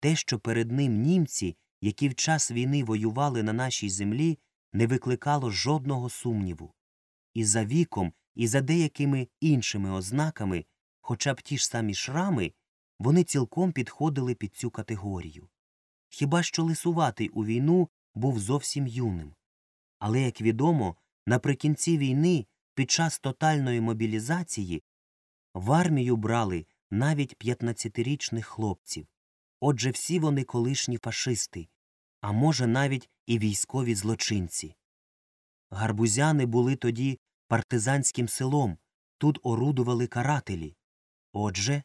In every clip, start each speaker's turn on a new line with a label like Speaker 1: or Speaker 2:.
Speaker 1: те, що перед ним німці, які в час війни воювали на нашій землі, не викликало жодного сумніву. І за віком, і за деякими іншими ознаками, хоча б ті ж самі шрами, вони цілком підходили під цю категорію. Хіба що лисуватий у війну був зовсім юним. Але, як відомо, наприкінці війни, під час тотальної мобілізації, в армію брали навіть 15-річних хлопців. Отже, всі вони колишні фашисти, а може навіть і військові злочинці. Гарбузяни були тоді партизанським селом, тут орудували карателі. Отже,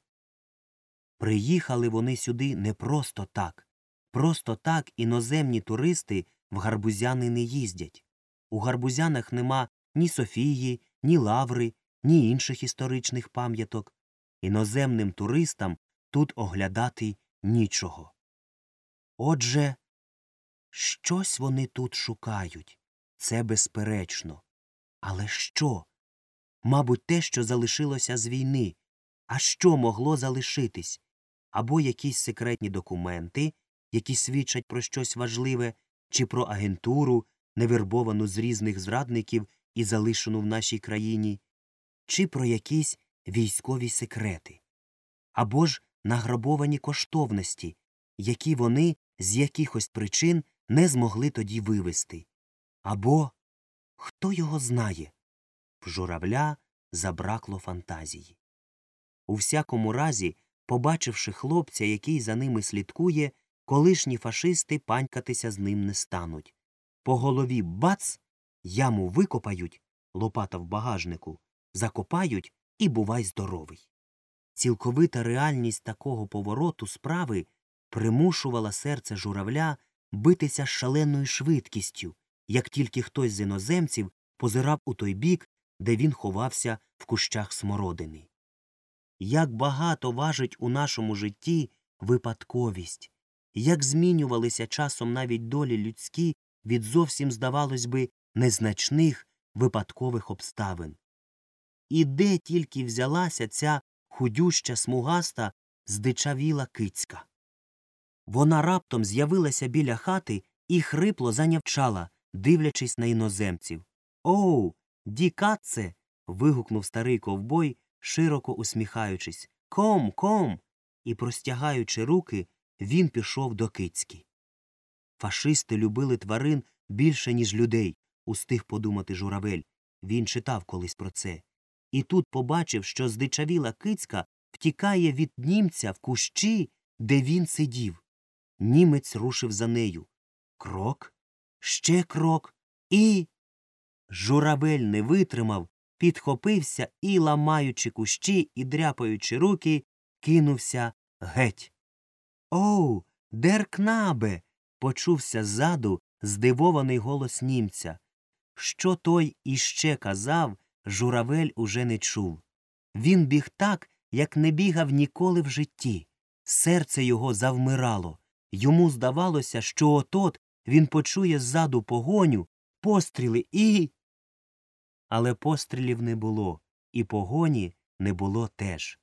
Speaker 1: приїхали вони сюди не просто так. Просто так іноземні туристи в гарбузяни не їздять. У гарбузянах нема ні Софії, ні Лаври, ні інших історичних пам'яток. Іноземним туристам тут оглядати нічого. Отже, щось вони тут шукають. Це безперечно. Але що? Мабуть, те, що залишилося з війни. А що могло залишитись? Або якісь секретні документи, які свідчать про щось важливе, чи про агентуру, невербовану з різних зрадників і залишену в нашій країні, чи про якісь військові секрети, або ж награбовані коштовності, які вони з якихось причин не змогли тоді вивести. Або хто його знає? В журавля забракло фантазії. У всякому разі, побачивши хлопця, який за ними слідкує, колишні фашисти панькатися з ним не стануть. По голові бац, яму викопають, лопата в багажнику, закопають і бувай здоровий. Цілковита реальність такого повороту справи примушувала серце журавля битися шаленою швидкістю, як тільки хтось з іноземців позирав у той бік, де він ховався в кущах смородини. Як багато важить у нашому житті випадковість, як змінювалися часом навіть долі людські від зовсім, здавалось би, незначних випадкових обставин. І де тільки взялася ця худюща смугаста здичавіла кицька. Вона раптом з'явилася біля хати і хрипло занявчала, дивлячись на іноземців. Оу, дікатце. вигукнув старий ковбой, широко усміхаючись. Ком, ком. І, простягаючи руки, він пішов до кицьки. Фашисти любили тварин більше, ніж людей, устиг подумати журавель. Він читав колись про це. І тут побачив, що здичавіла кицька втікає від німця в кущі, де він сидів. Німець рушив за нею. Крок, ще крок, і. Журавель не витримав, підхопився і, ламаючи кущі і дряпаючи руки, кинувся геть. Оу, деркнабе. почувся ззаду здивований голос німця. Що той іще казав, журавель уже не чув. Він біг так, як не бігав ніколи в житті. Серце його завмирало. Йому здавалося, що отот він почує ззаду погоню, постріли і. Але пострілів не було, і погоні не було теж.